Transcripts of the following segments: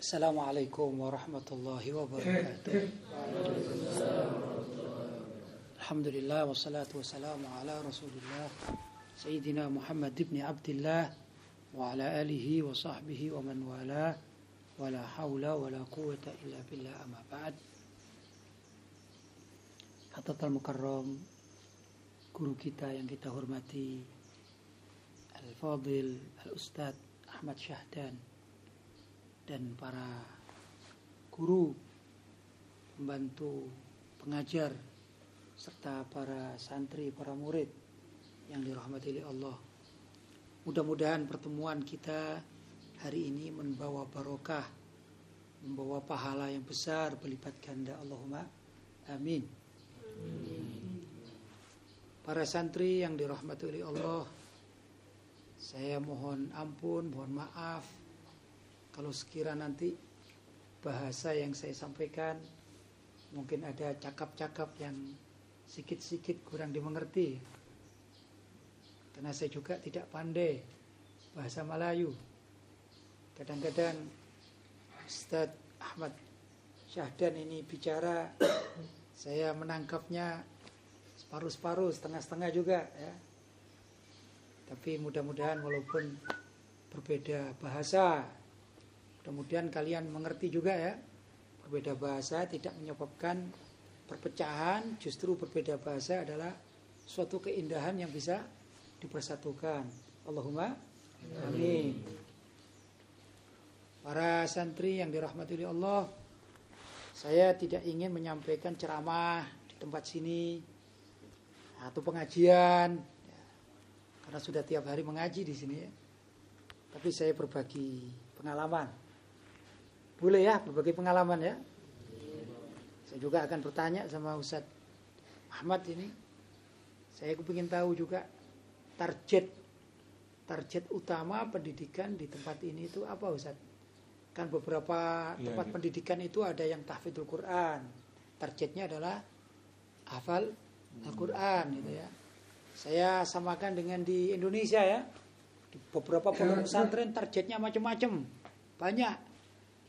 السلام عليكم ورحمة الله وبركاته. الحمد لله والصلاة والسلام على رسول الله سيدنا محمد بن عبد الله وعلى آله وصحبه ومن والاه. ولا حول ولا قوة إلا بالله. أما بعد. Hadatul المكرم Guru kita yang kita hormati Al-Fadil Al-Ustadz Ahmad Syahdan. Dan para guru, pembantu, pengajar, serta para santri, para murid yang dirahmati oleh Allah. Mudah-mudahan pertemuan kita hari ini membawa barokah, membawa pahala yang besar berlipat ganda. Allahumma amin. Para santri yang dirahmati oleh Allah, saya mohon ampun, mohon maaf kalau sekira nanti bahasa yang saya sampaikan mungkin ada cakap-cakap yang sedikit-sedikit kurang dimengerti. Karena saya juga tidak pandai bahasa Melayu. Kadang-kadang Ustadz Ahmad Syahdan ini bicara saya menangkapnya separuh-separuh, setengah-setengah juga ya. Tapi mudah-mudahan walaupun berbeda bahasa Kemudian kalian mengerti juga ya, berbeda bahasa tidak menyebabkan perpecahan, justru berbeda bahasa adalah suatu keindahan yang bisa dipersatukan. Allahumma amin. Para santri yang dirahmati oleh Allah, saya tidak ingin menyampaikan ceramah di tempat sini atau pengajian ya, karena sudah tiap hari mengaji di sini ya. Tapi saya berbagi pengalaman boleh ya berbagi pengalaman ya. Saya juga akan bertanya sama Ustaz Ahmad ini. Saya ingin tahu juga target target utama pendidikan di tempat ini itu apa Ustaz? Kan beberapa ya, tempat ya. pendidikan itu ada yang tahfidzul Quran. Targetnya adalah hafal Al-Quran gitu ya. Saya samakan dengan di Indonesia ya. Di beberapa pondok pesantren targetnya macam-macam. Banyak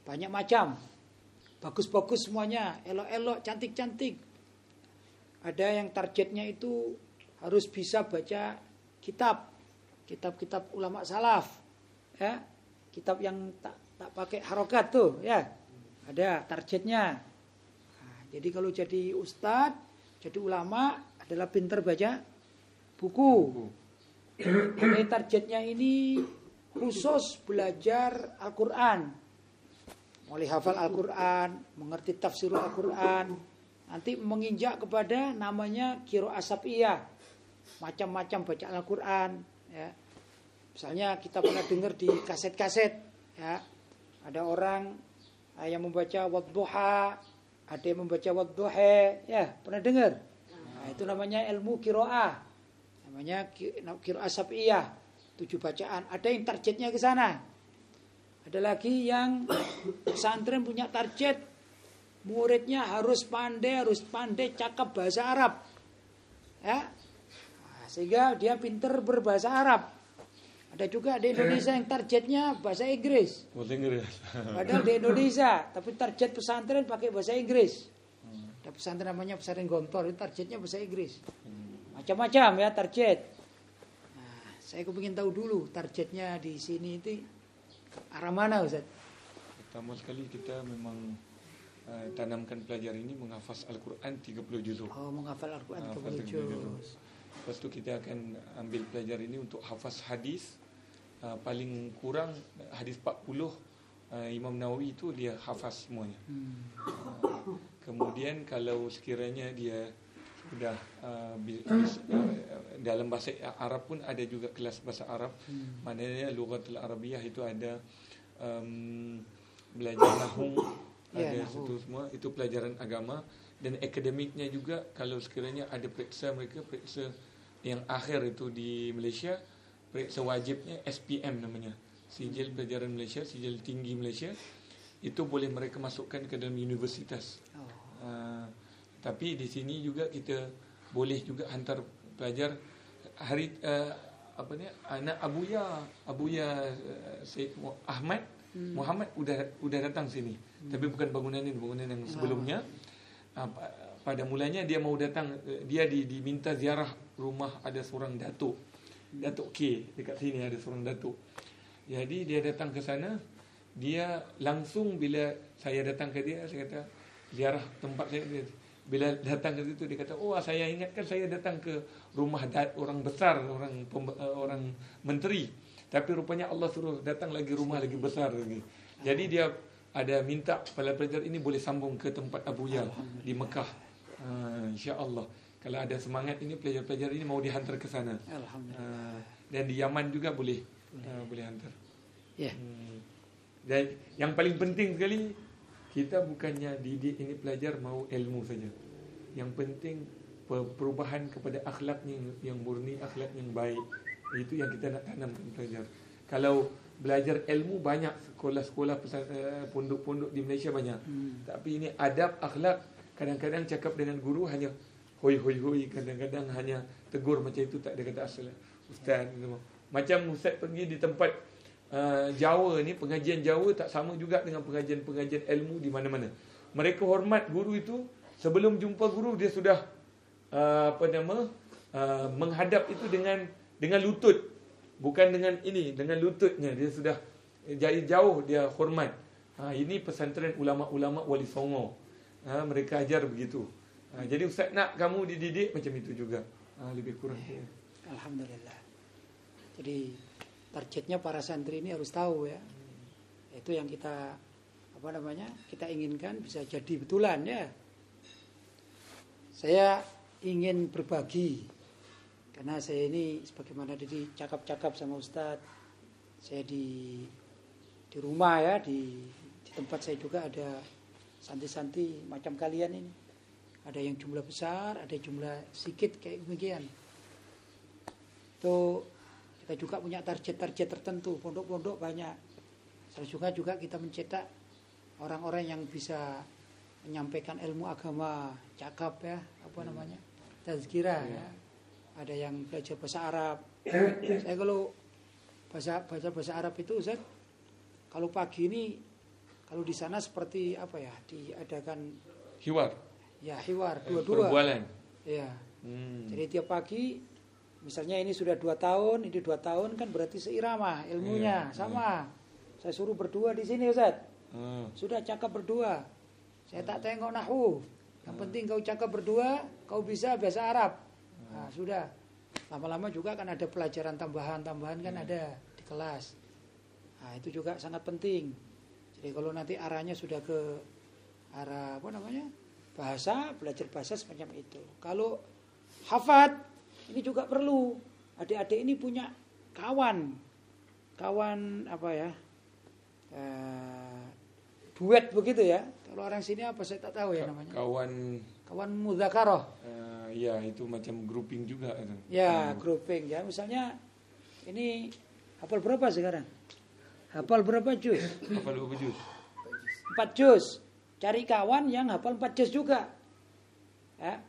banyak macam. Bagus-bagus semuanya, elok-elok, cantik-cantik. Ada yang targetnya itu harus bisa baca kitab, kitab-kitab ulama salaf, ya, kitab yang tak tak pakai harokat tuh, ya, ada targetnya. Nah, jadi kalau jadi ustadz, jadi ulama adalah pinter baca buku. Jadi targetnya ini khusus belajar Al-Quran mulai hafal Al-Quran, mengerti tafsir Al-Quran, nanti menginjak kepada namanya kiro asapiyah, macam-macam baca Al-Quran. Ya. Misalnya kita pernah dengar di kaset-kaset, ya, ada orang eh, yang membaca wadduha, ada yang membaca wadduhe, ya pernah dengar? Nah, itu namanya ilmu kiroah, namanya kiro asapiyah, tujuh bacaan. Ada yang targetnya ke sana. Ada lagi yang pesantren punya target muridnya harus pandai, harus pandai cakap bahasa Arab. Ya. Nah, sehingga dia pinter berbahasa Arab. Ada juga di Indonesia yang targetnya bahasa Inggris. Bahasa Inggris. Padahal di Indonesia, tapi target pesantren pakai bahasa Inggris. Ada pesantren namanya pesantren Gontor, itu targetnya bahasa Inggris. Macam-macam ya target. Nah, saya kepingin tahu dulu targetnya di sini itu Arah mana Ustaz? Pertama sekali kita memang uh, tanamkan pelajar ini menghafaz Al-Quran 30 juz. Oh, menghafal Al-Quran 30 juz. Lepas tu kita akan ambil pelajar ini untuk hafaz hadis uh, paling kurang hadis 40 uh, Imam Nawawi itu dia hafaz semuanya. Hmm. Uh, kemudian kalau sekiranya dia sudah uh, uh, dalam bahasa Arab pun ada juga kelas bahasa Arab. Hmm. Maknanya lughatul Arabiyah itu ada um, belajar nahwu, yeah, ada itu semua itu pelajaran agama dan akademiknya juga kalau sekiranya ada periksa mereka periksa yang akhir itu di Malaysia periksa wajibnya SPM namanya. Sijil Pelajaran Malaysia, Sijil Tinggi Malaysia itu boleh mereka masukkan ke dalam universitas. Oh. Uh, tapi di sini juga kita boleh juga hantar pelajar hari uh, apa ni anak Abuya Abuya uh, Syed Ahmad hmm. Muhammad udah udah datang sini. Hmm. Tapi bukan bangunan ini, bangunan yang sebelumnya. Uh, pada mulanya dia mau datang dia di, diminta ziarah rumah ada seorang datuk. Datuk K dekat sini ada seorang datuk. Jadi dia datang ke sana, dia langsung bila saya datang ke dia saya kata ziarah tempat saya dia, bila datang ke situ dia kata oh saya ingatkan saya datang ke rumah dat, orang besar orang uh, orang menteri. Tapi rupanya Allah suruh datang lagi rumah lagi besar lagi. Jadi dia ada minta para pelajar ini boleh sambung ke tempat Abu Yal di Mekah. Uh, insyaallah. Kalau ada semangat ini pelajar-pelajar ini mau dihantar ke sana. Uh, dan di Yaman juga boleh uh, boleh hantar. Ya. Yeah. hmm. dan yang paling penting sekali kita bukannya didik ini pelajar mau ilmu saja. Yang penting perubahan kepada akhlak yang, yang murni, akhlak yang baik. Itu yang kita nak tanamkan pelajar. Kalau belajar ilmu banyak sekolah-sekolah eh, pondok-pondok di Malaysia banyak. Hmm. Tapi ini adab akhlak kadang-kadang cakap dengan guru hanya hoi hoi hoi kadang-kadang hanya tegur macam itu tak ada kata asal. Ustaz macam ustaz pergi di tempat Uh, Jawa ni pengajian Jawa tak sama juga dengan pengajian-pengajian ilmu di mana-mana. Mereka hormat guru itu sebelum jumpa guru dia sudah uh, apa nama uh, menghadap itu dengan dengan lutut bukan dengan ini dengan lututnya dia sudah jadi jauh dia hormat. Ha, ini pesantren ulama-ulama Wali Songo. Ha, mereka ajar begitu. Ha, jadi ustaz nak kamu dididik macam itu juga. Ha, lebih kurang. Alhamdulillah. Jadi targetnya para santri ini harus tahu ya. Itu yang kita apa namanya kita inginkan bisa jadi betulan ya. Saya ingin berbagi karena saya ini sebagaimana tadi cakap-cakap sama Ustadz saya di di rumah ya di, di tempat saya juga ada santi-santi macam kalian ini. Ada yang jumlah besar ada jumlah sedikit kayak demikian. Itu kita juga punya target-target tertentu, pondok-pondok banyak. Juga juga kita mencetak orang-orang yang bisa menyampaikan ilmu agama, cakap ya, apa hmm. namanya? Tazkirah ya. Ada yang belajar bahasa Arab. Saya kalau bahasa baca bahasa Arab itu Ustaz, kalau pagi ini kalau di sana seperti apa ya? Diadakan hiwar. Ya, hiwar dua-dua. Perbualan. Ya. Hmm. Jadi tiap pagi Misalnya ini sudah dua tahun, ini dua tahun kan berarti seirama ilmunya iya, sama. Iya. Saya suruh berdua di sini Ustaz. Hmm. Sudah cakap berdua. Saya tak tengok nahu. Yang hmm. penting kau cakap berdua, kau bisa bahasa Arab. Hmm. Nah, sudah. Lama-lama juga kan ada pelajaran tambahan-tambahan kan hmm. ada di kelas. Nah, itu juga sangat penting. Jadi kalau nanti arahnya sudah ke arah apa namanya? bahasa, belajar bahasa semacam itu. Kalau hafat ini juga perlu. Adik-adik ini punya kawan. Kawan apa ya? Uh, duet begitu ya. Kalau orang sini apa saya tak tahu ya namanya. Kawan kawan mudzakarah. Uh, ya, itu macam grouping juga itu. Ya, hmm. grouping ya. Misalnya ini hafal berapa sekarang? Hafal berapa juz? hafal berapa juz? Empat juz. Cari kawan yang hafal empat juz juga. Ya.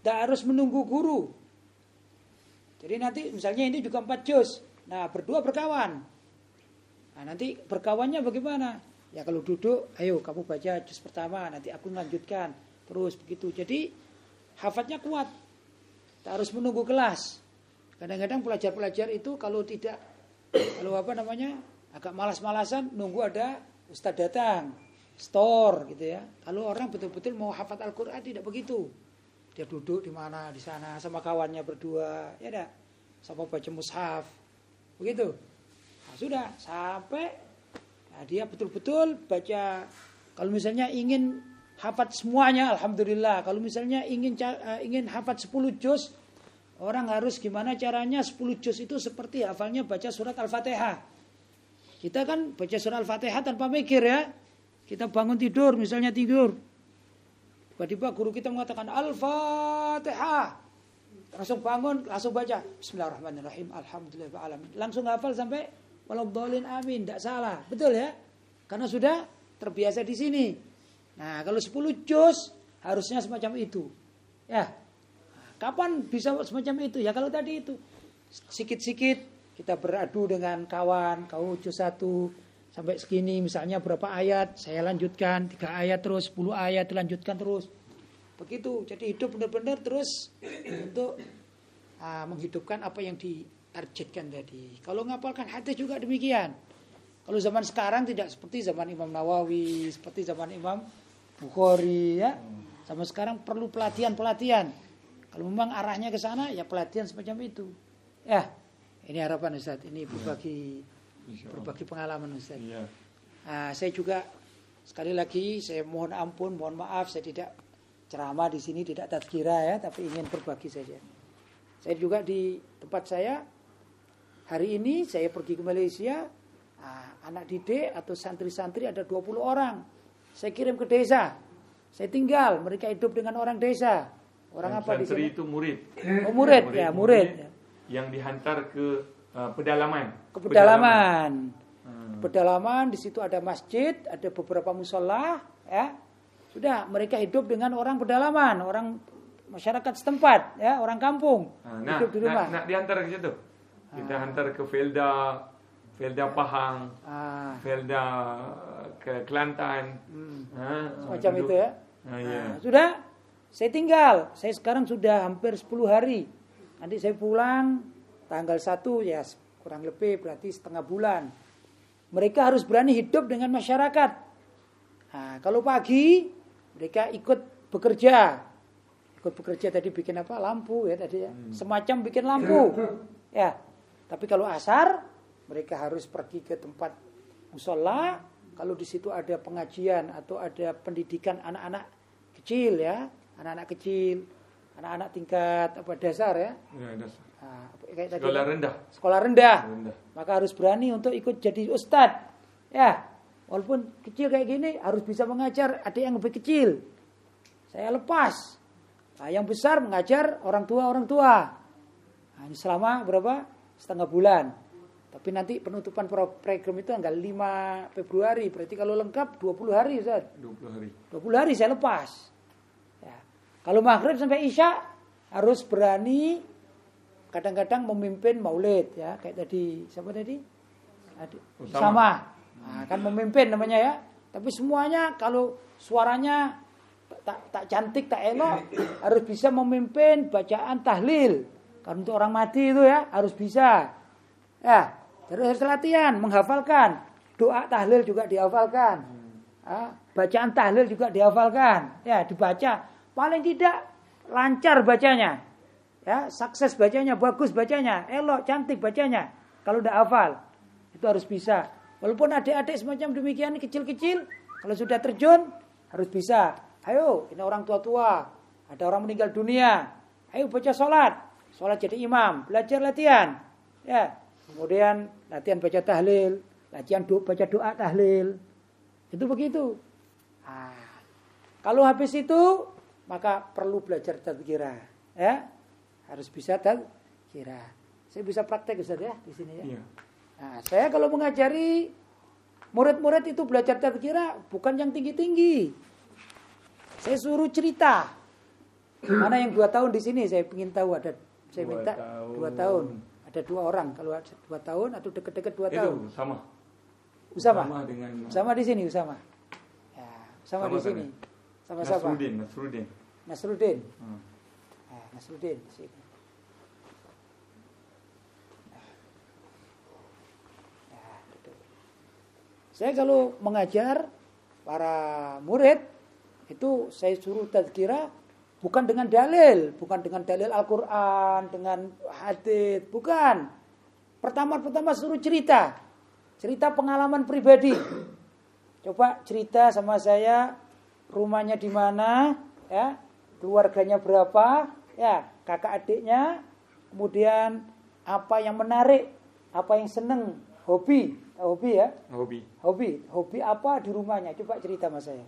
Tak harus menunggu guru. Jadi nanti misalnya ini juga empat juz. Nah berdua berkawan. Nah nanti berkawannya bagaimana? Ya kalau duduk, ayo kamu baca juz pertama, nanti aku lanjutkan. Terus begitu. Jadi hafadznya kuat. Tak harus menunggu kelas. Kadang-kadang pelajar-pelajar itu kalau tidak, kalau apa namanya, agak malas-malasan nunggu ada ustadz datang, store gitu ya. Kalau orang betul-betul mau hafat Al-Quran tidak begitu. Dia duduk di mana di sana sama kawannya berdua, ya dah. Sama baca mushaf. Begitu. Nah, sudah sampai nah, dia betul-betul baca kalau misalnya ingin hafat semuanya alhamdulillah. Kalau misalnya ingin uh, ingin hafat 10 juz orang harus gimana caranya 10 juz itu seperti hafalnya baca surat Al-Fatihah. Kita kan baca surat Al-Fatihah tanpa mikir ya. Kita bangun tidur misalnya tidur Tiba-tiba guru kita mengatakan Al-Fatihah. Langsung bangun, langsung baca Bismillahirrahmanirrahim. Alhamdulillah. Langsung hafal sampai Waladhalin amin. Tidak salah. Betul ya? Karena sudah terbiasa di sini. Nah, kalau 10 juz harusnya semacam itu. Ya. Kapan bisa semacam itu? Ya kalau tadi itu sikit-sikit kita beradu dengan kawan, kau juz satu, sampai segini misalnya berapa ayat saya lanjutkan tiga ayat terus 10 ayat dilanjutkan terus. Begitu jadi hidup benar-benar terus untuk uh, menghidupkan apa yang ditargetkan tadi. Kalau ngapalkan hadis juga demikian. Kalau zaman sekarang tidak seperti zaman Imam Nawawi seperti zaman Imam Bukhari ya. Sama sekarang perlu pelatihan-pelatihan. Kalau memang arahnya ke sana ya pelatihan semacam itu. Ya ini harapan Ustaz ini berbagi berbagi pengalaman Ustaz. Ya. Nah, saya juga sekali lagi saya mohon ampun, mohon maaf saya tidak ceramah di sini tidak tadkira ya, tapi ingin berbagi saja. Saya juga di tempat saya hari ini saya pergi ke Malaysia, nah, anak didik atau santri-santri ada 20 orang. Saya kirim ke desa. Saya tinggal, mereka hidup dengan orang desa. Orang apa di sini? itu murid. Oh, murid, murid ya, murid. murid. Yang dihantar ke uh, pedalaman. Ke pedalaman. Hmm. Pedalaman di situ ada masjid, ada beberapa musola, ya. Sudah mereka hidup dengan orang pedalaman, orang masyarakat setempat, ya, orang kampung. Nah, hidup di rumah. Nak, nak diantar ke situ. Kita ah. hantar ke Felda, Felda Pahang, ah. Felda ke Kelantan. Hmm. Ah, Semacam itu ya. Ah, iya. Nah, sudah, saya tinggal. Saya sekarang sudah hampir 10 hari. Nanti saya pulang tanggal 1 ya kurang lebih berarti setengah bulan. Mereka harus berani hidup dengan masyarakat. Nah, kalau pagi mereka ikut bekerja. Ikut bekerja tadi bikin apa? Lampu ya tadi ya. Hmm. Semacam bikin lampu. Ya. Tapi kalau asar mereka harus pergi ke tempat musola. Kalau di situ ada pengajian atau ada pendidikan anak-anak kecil ya, anak-anak kecil, anak-anak tingkat apa dasar ya. ya dasar. Nah, kayak tadi, sekolah rendah. Sekolah rendah. rendah. Maka harus berani untuk ikut jadi ustad. Ya, walaupun kecil kayak gini harus bisa mengajar adik yang lebih kecil. Saya lepas. Nah, yang besar mengajar orang tua orang tua. Nah, ini selama berapa? Setengah bulan. Tapi nanti penutupan program itu tanggal 5 Februari. Berarti kalau lengkap 20 hari Ustaz. 20 hari. 20 hari saya lepas. Ya. Kalau maghrib sampai isya harus berani kadang-kadang memimpin maulid ya. Kayak tadi siapa tadi? Sama nah, kan memimpin namanya ya. Tapi semuanya kalau suaranya tak tak cantik tak elok harus bisa memimpin bacaan tahlil. Karena untuk orang mati itu ya harus bisa. Ya terus harus latihan menghafalkan. Doa tahlil juga dihafalkan. Ya, bacaan tahlil juga dihafalkan. Ya dibaca. Paling tidak lancar bacanya Ya, sukses bacanya, bagus bacanya, elok, cantik bacanya. Kalau udah hafal, itu harus bisa. Walaupun adik-adik semacam demikian kecil-kecil, kalau sudah terjun harus bisa. Ayo, ini orang tua-tua, ada orang meninggal dunia. Ayo baca sholat, sholat jadi imam, belajar latihan. Ya, kemudian latihan baca tahlil, latihan do, baca doa tahlil. Itu begitu. Nah, kalau habis itu maka perlu belajar tadkirah. Ya, harus bisa dan kira. Saya bisa praktek Ustaz ya di sini ya. Iya. Nah, saya kalau mengajari murid-murid itu belajar kira bukan yang tinggi-tinggi. Saya suruh cerita. Mana yang dua tahun di sini saya ingin tahu ada saya minta tahun. dua tahun. Ada dua orang kalau ada dua tahun atau deket-deket dua itu, tahun. Sama. Usama. Sama dengan Usama di sini Usama. Ya, sama, sama di sini. Sama siapa? Nasrudin, Nasrudin. Nasrudin. Hmm. Nah, Nasrudin di sini. Saya kalau mengajar para murid itu saya suruh tazkirah bukan dengan dalil, bukan dengan dalil Al-Qur'an, dengan hadis, bukan. Pertama-pertama suruh cerita. Cerita pengalaman pribadi. Coba cerita sama saya rumahnya di mana, ya, keluarganya berapa, ya, kakak adiknya, kemudian apa yang menarik, apa yang seneng, hobi, Hobi ya? Hobi. Hobi. Hobi apa di rumahnya? Coba cerita sama saya.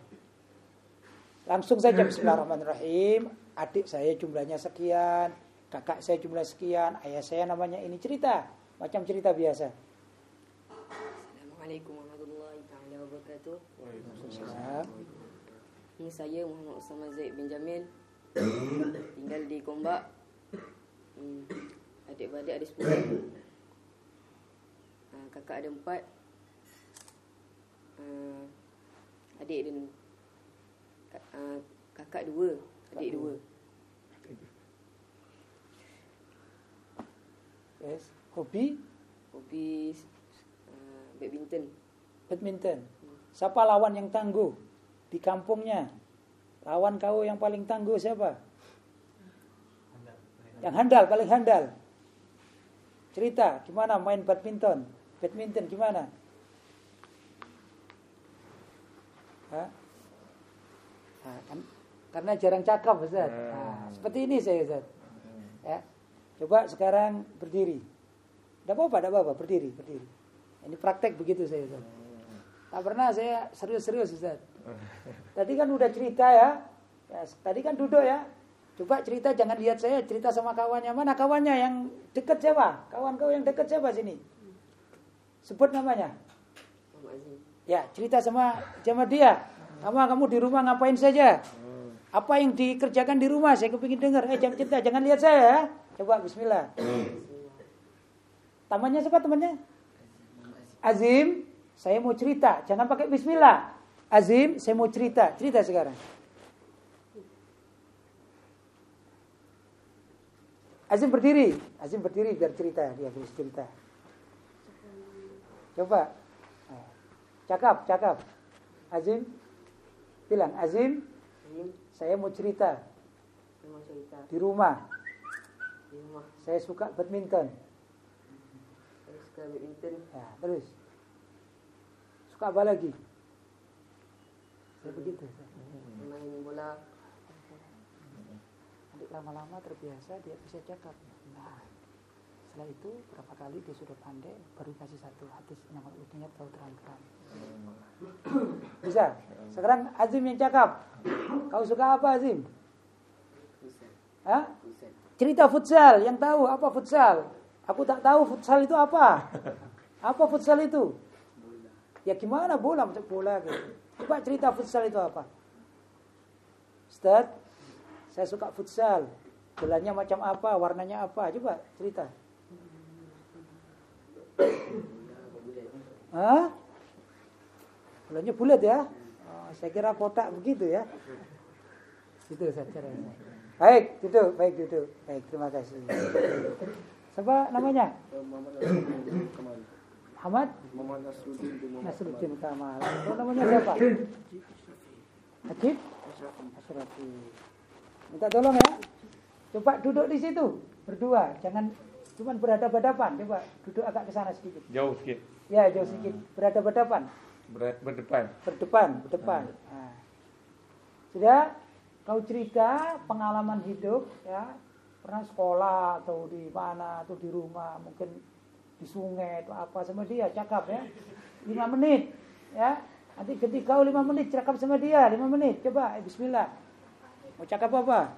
Langsung saja Bismillahirrahmanirrahim. Adik saya jumlahnya sekian, kakak saya jumlah sekian, ayah saya namanya ini cerita, macam cerita biasa. Assalamualaikum warahmatullahi wabarakatuh. Waalaikumsalam. Ini saya Muhammad Usama Zaid bin Jamil. Tinggal di Kombak. Hmm. Adik-beradik ada sepuluh kakak ada empat uh, adik dan uh, kakak dua, adik dua. Yes. Hobi Hobi uh, badminton. badminton. Siapa lawan yang tangguh di kampungnya? Lawan kau yang paling tangguh siapa? Yang handal, paling handal. Cerita, gimana main badminton? Badminton gimana? Hah? Nah, kan, karena jarang cakap Ustaz. Nah, seperti ini saya Ustaz. Ya. Coba sekarang berdiri. Tidak apa-apa, tidak apa-apa, berdiri, berdiri. Ini praktek begitu saya Ustaz. Tak pernah saya serius-serius Ustaz. Tadi kan udah cerita ya. ya. Tadi kan duduk ya. Coba cerita jangan lihat saya, cerita sama kawannya. Mana kawannya yang dekat siapa? Kawan kau yang dekat siapa sini? Sebut namanya. Ya, cerita sama sama dia. Sama kamu di rumah ngapain saja? Apa yang dikerjakan di rumah? Saya kepingin dengar. Eh, jangan cerita, jangan lihat saya ya. Coba bismillah. Tamannya siapa temannya? Azim, saya mau cerita. Jangan pakai bismillah. Azim, saya mau cerita. Cerita sekarang. Azim berdiri. Azim berdiri biar cerita. Dia harus cerita. Coba. Cakap, cakap. Azim, bilang Azim, Azim, saya mau cerita saya mau cerita di rumah. di rumah. Saya suka badminton. Saya suka badminton. Ya, terus. Suka apa lagi? Saya begitu. Main bola. Nanti lama-lama terbiasa dia bisa cakap. Nah, setelah itu berapa kali dia sudah pandai, baru kasih satu hadis yang ingat tahu terang-terang. Bisa. Sekarang Azim yang cakap. Kau suka apa Azim? Futsal. Hah? Futsal. Cerita futsal, yang tahu apa futsal? Aku tak tahu futsal itu apa. Apa futsal itu? Ya gimana bola macam bola gitu. Coba cerita futsal itu apa? Ustaz, saya suka futsal. Bolanya macam apa, warnanya apa? Coba cerita. Hah? Bolanya bulat ya? Oh, saya kira kotak begitu ya. Itu Ustaz caranya. Baik, duduk, baik duduk. Baik, terima kasih. Siapa namanya? Muhammad Muhammad Nasruddin Kamal. Itu namanya siapa? Ajib Asrafi. Minta tolong ya. Coba duduk di situ berdua, jangan cuma berhadapan-hadapan. Coba duduk agak ke sana sedikit. Jauh sikit. Ya, jauh sedikit. Berhadapan-hadapan. Ber- berdepan. Berdepan, berdepan. Nah. Sudah kau cerita pengalaman hidup ya, pernah sekolah atau di mana atau di rumah, mungkin di sungai atau apa sama dia cakap ya. Lima menit ya. Nanti ketika kau lima menit cakap sama dia lima menit. Coba eh, Bismillah. Mau cakap apa?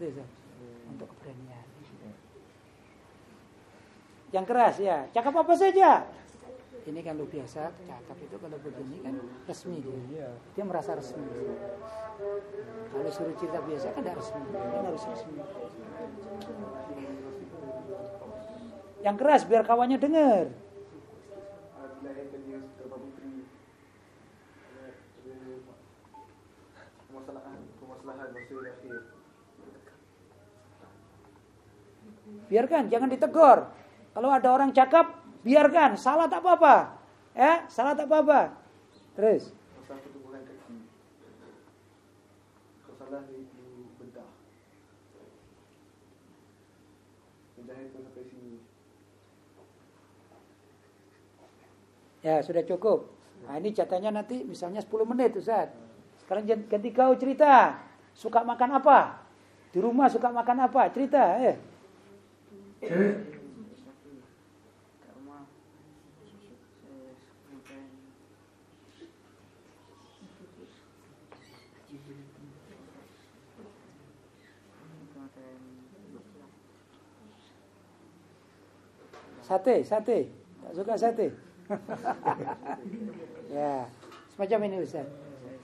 Itu Ustaz. untuk keberanian. Yang keras ya. Cakap apa saja. Ini kan lu biasa cakap itu kalau begini kan resmi dia. Dia merasa resmi. Kalau suruh cerita biasa kan tidak resmi. Kan harus resmi. Yang keras biar kawannya dengar. Biarkan, jangan ditegur. Kalau ada orang cakap, biarkan. Salah tak apa-apa. Ya, salah tak apa-apa. Terus. bedah sampai sini Ya, sudah cukup. Nah, ini jatahnya nanti misalnya 10 menit, Ustaz. Sekarang ganti kau cerita. Suka makan apa? Di rumah suka makan apa? Cerita, eh. Kat rumah. Saya suka makan. Makan Sate, sate. Tak suka sate. ya, semacam ini Ustaz.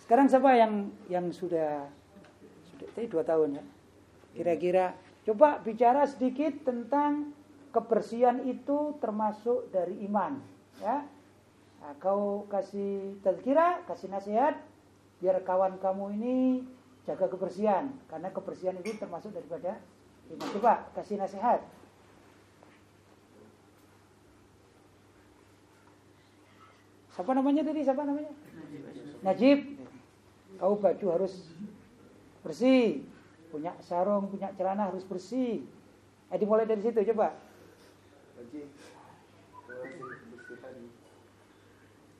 Sekarang siapa yang yang sudah sudah tadi dua tahun ya? Kira-kira coba bicara sedikit tentang kebersihan itu termasuk dari iman. ya. Nah, kau kasih tazkirah, kasih nasihat biar kawan kamu ini jaga kebersihan karena kebersihan itu termasuk daripada iman. Coba kasih nasihat. Siapa namanya tadi? Siapa namanya? Najib. Kau baju harus bersih. Punya sarung, punya celana harus bersih. Eh, dimulai dari situ coba. Lagi Kalau rasa kebersihan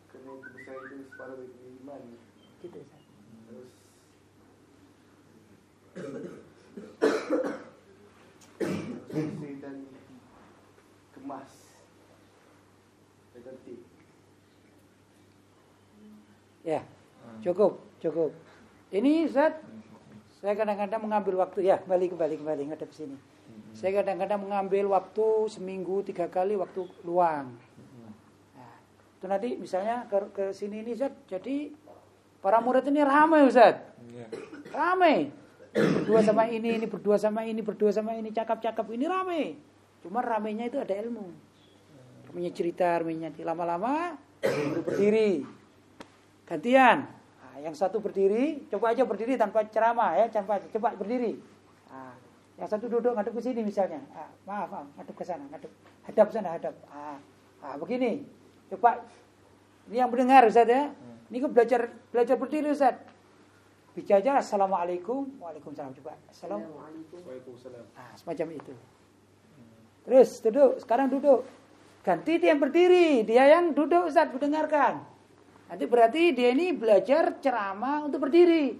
Kerana kebersihan itu separuh dari iman Gitu. Ustaz. Terus Bersih dan Kemas Dan Ya, cukup, cukup. Ini Ustaz, saya kadang-kadang mengambil waktu ya, kembali kembali kembali ngadep sini. Saya kadang-kadang mengambil waktu seminggu tiga kali waktu luang. Nah, itu nanti misalnya ke, ke sini ini Ustaz, jadi para murid ini ramai Ustaz, Ya. ramai. Berdua sama ini, ini berdua sama ini, berdua sama ini, cakap-cakap ini ramai. Cuma ramainya itu ada ilmu. Ramainya cerita, ramainya lama-lama berdiri. Gantian. Nah, yang satu berdiri, coba aja berdiri tanpa ceramah ya, tanpa coba berdiri. Nah, yang satu duduk ngadep ke sini misalnya. Ah, maaf, maaf, ngadep ke sana, ngadep. Hadap sana, hadap. Ah, ah, begini. Coba ini yang mendengar Ustaz ya. Ini kan belajar belajar berdiri Ustaz. Bicara aja Assalamualaikum Waalaikumsalam Coba Assalam Assalamualaikum. Waalaikumsalam Nah semacam itu Terus duduk Sekarang duduk Ganti dia yang berdiri Dia yang duduk Ustaz mendengarkan Nanti berarti dia ini belajar ceramah untuk berdiri.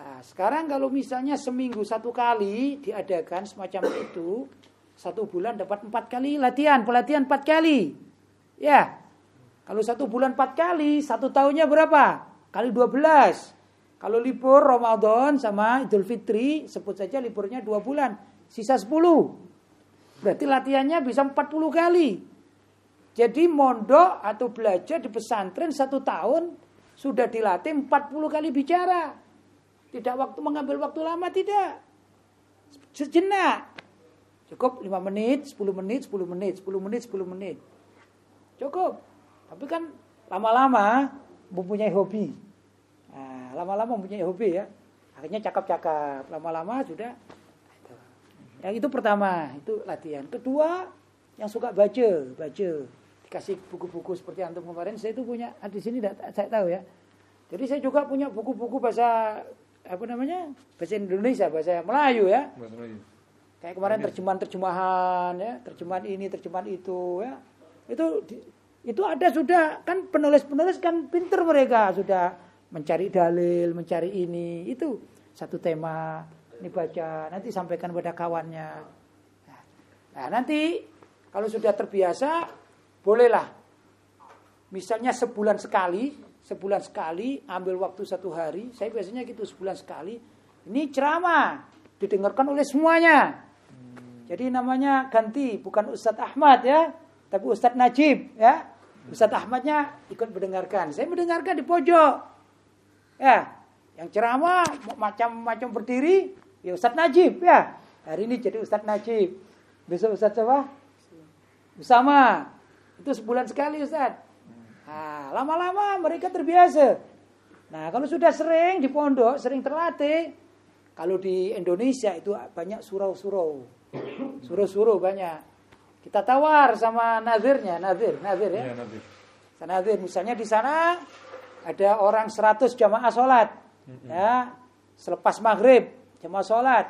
Nah sekarang kalau misalnya seminggu satu kali Diadakan semacam itu Satu bulan dapat empat kali latihan Pelatihan empat kali. Ya. Kalau satu bulan empat kali Satu tahunnya berapa? Kali 12 Kalau libur Ramadan sama Idul Fitri Sebut saja liburnya dua bulan Sisa 10 Berarti latihannya bisa 40 kali Jadi mondok atau belajar di pesantren satu tahun Sudah dilatih 40 kali bicara Tidak waktu mengambil waktu lama tidak Sejenak Cukup 5 menit, 10 menit, 10 menit, 10 menit, 10 menit Cukup Tapi kan lama-lama mempunyai hobi. Nah, lama-lama mempunyai hobi ya. Akhirnya cakap-cakap. Lama-lama sudah. Yang itu pertama, itu latihan. Kedua, yang suka baca, baca. Dikasih buku-buku seperti antum kemarin. Saya itu punya, ah, di sini saya tahu ya. Jadi saya juga punya buku-buku bahasa apa namanya bahasa Indonesia, bahasa Melayu ya. Bahasa Melayu. Kayak kemarin terjemahan-terjemahan ya, terjemahan ini, terjemahan itu ya. Itu itu ada sudah kan penulis-penulis kan pinter mereka sudah mencari dalil, mencari ini, itu satu tema ini baca, nanti sampaikan pada kawannya. Nah, nah, nanti kalau sudah terbiasa bolehlah misalnya sebulan sekali, sebulan sekali ambil waktu satu hari, saya biasanya gitu sebulan sekali. Ini ceramah didengarkan oleh semuanya. Jadi namanya ganti, bukan Ustadz Ahmad ya, tapi Ustadz Najib ya. Ustadz Ahmadnya ikut mendengarkan. Saya mendengarkan di pojok. Ya, yang ceramah macam-macam berdiri, ya Ustadz Najib ya. Hari ini jadi Ustadz Najib. Besok Ustadz siapa? Usama. Itu sebulan sekali Ustadz. Nah, lama-lama mereka terbiasa. Nah, kalau sudah sering di pondok, sering terlatih, kalau di Indonesia itu banyak surau-surau. Surau-surau banyak. Kita tawar sama nazirnya, nazir, nazir ya. Ya. Nazir misalnya di sana ada orang 100 jamaah sholat. Ya, selepas maghrib jamaah sholat.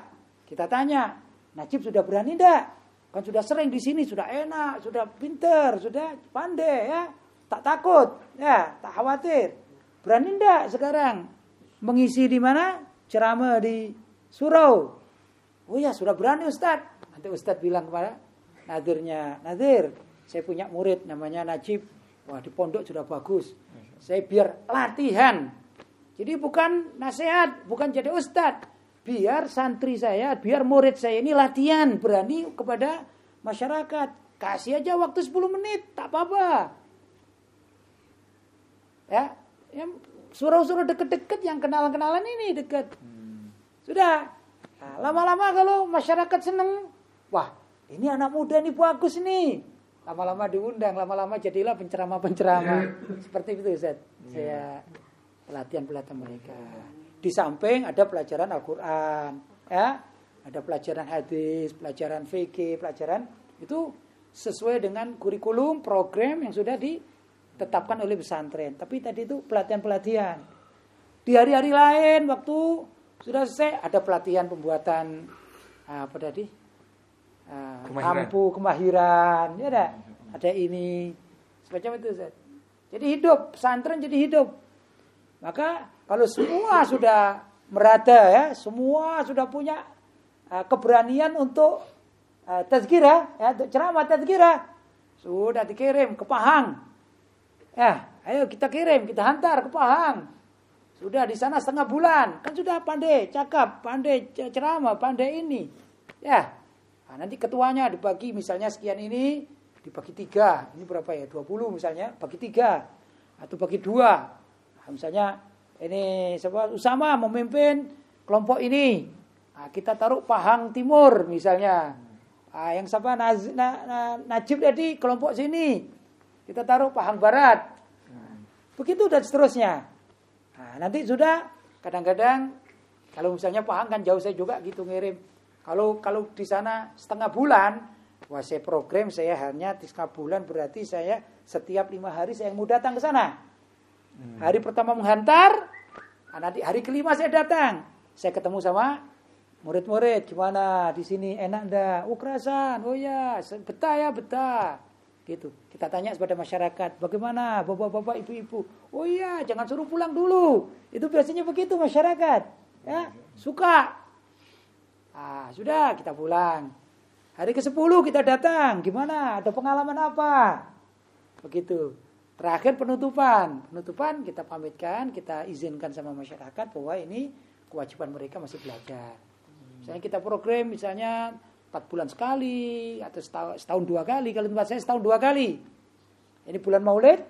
Kita tanya, Najib sudah berani ndak? Kan sudah sering di sini, sudah enak, sudah pinter, sudah pandai ya. Tak takut, ya, tak khawatir. Berani ndak sekarang mengisi di mana? Ceramah di surau. Oh ya, sudah berani Ustadz. Nanti Ustadz bilang kepada Nadirnya, Nadir, saya punya murid namanya Najib. Wah, di pondok sudah bagus. Saya biar latihan. Jadi bukan nasihat, bukan jadi Ustadz. Biar santri saya, biar murid saya ini latihan, berani kepada masyarakat. Kasih aja waktu 10 menit, tak apa-apa. Ya, yang surau-surau deket-deket yang kenalan-kenalan ini deket. Sudah. Nah, lama-lama kalau masyarakat seneng, wah ini anak muda ini bagus nih. lama-lama diundang, lama-lama jadilah penceramah-penceramah. Seperti itu Ustaz. Saya pelatihan-pelatihan mereka. Di samping ada pelajaran Al-Qur'an, ya. Ada pelajaran hadis, pelajaran fikih, pelajaran itu sesuai dengan kurikulum program yang sudah ditetapkan oleh pesantren. Tapi tadi itu pelatihan-pelatihan. Di hari-hari lain waktu sudah selesai ada pelatihan pembuatan apa tadi? Uh, Kemahiran. ya ada. Ada ini semacam itu. Jadi hidup, pesantren jadi hidup. Maka kalau semua sudah merata ya, semua sudah punya uh, keberanian untuk uh, tazkirah, ya, untuk ceramah tazkirah, sudah dikirim ke Pahang. Ya, ayo kita kirim, kita hantar ke Pahang. Sudah di sana setengah bulan, kan sudah pandai cakap, pandai ceramah, pandai ini. Ya, nah, nanti ketuanya dibagi misalnya sekian ini, dibagi tiga. Ini berapa ya? 20 misalnya, bagi tiga. Atau bagi dua. Nah, misalnya ini siapa Usama memimpin kelompok ini. Nah, kita taruh Pahang Timur misalnya. Nah, yang siapa Naz, na, na, Najib tadi kelompok sini. Kita taruh Pahang Barat. Begitu dan seterusnya. Nah, nanti sudah kadang-kadang kalau misalnya Pahang kan jauh saya juga gitu ngirim. Kalau kalau di sana setengah bulan, wah saya program saya hanya setengah bulan berarti saya setiap lima hari saya mau datang ke sana. Hari pertama menghantar, nah, nanti hari kelima saya datang. Saya ketemu sama murid-murid gimana di sini enak ndak? Oh oh ya betah ya betah. Gitu. Kita tanya kepada masyarakat, bagaimana bapak-bapak, ibu-ibu? Oh iya, jangan suruh pulang dulu. Itu biasanya begitu masyarakat. Ya, suka. Ah, sudah kita pulang. Hari ke-10 kita datang. Gimana? Ada pengalaman apa? Begitu. Terakhir penutupan. Penutupan kita pamitkan, kita izinkan sama masyarakat bahwa ini kewajiban mereka masih belajar. Misalnya kita program misalnya empat bulan sekali atau setahun, dua kali. Kalau tempat saya setahun dua kali. Ini bulan Maulid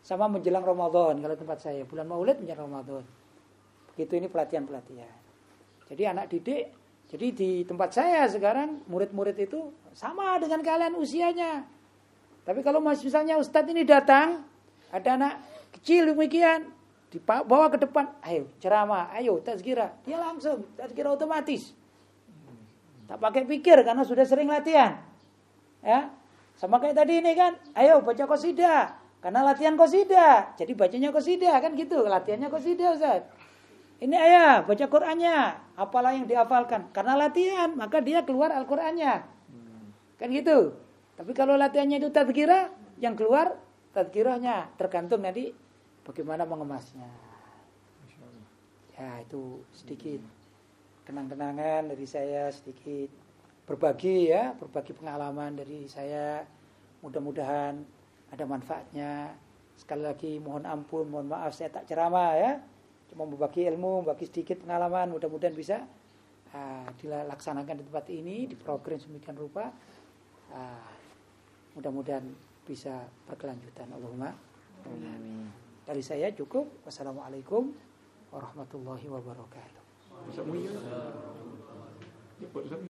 sama menjelang Ramadan. Kalau tempat saya bulan Maulid menjelang Ramadan. Begitu ini pelatihan-pelatihan. Jadi anak didik, jadi di tempat saya sekarang murid-murid itu sama dengan kalian usianya. Tapi kalau misalnya Ustadz ini datang, ada anak kecil demikian, dibawa ke depan, ayo ceramah, ayo tazkirah, dia langsung tazkirah otomatis. Tak pakai pikir karena sudah sering latihan. Ya. Sama kayak tadi ini kan, ayo baca kosida. Karena latihan kosida. Jadi bacanya kosida kan gitu, latihannya kosida Ustaz. Ini ayah baca Qur'annya, apalah yang dihafalkan. Karena latihan, maka dia keluar Al-Qur'annya. Kan gitu. Tapi kalau latihannya itu tadkirah, yang keluar tadkirahnya tergantung nanti bagaimana mengemasnya. Ya, itu sedikit kenang-kenangan dari saya sedikit berbagi ya, berbagi pengalaman dari saya. Mudah-mudahan ada manfaatnya. Sekali lagi mohon ampun, mohon maaf saya tak ceramah ya. Cuma berbagi ilmu, berbagi sedikit pengalaman, mudah-mudahan bisa uh, dilaksanakan di tempat ini, di program sedemikian rupa. Uh, mudah-mudahan bisa berkelanjutan. Allahumma amin. Dari saya cukup. Wassalamualaikum warahmatullahi wabarakatuh.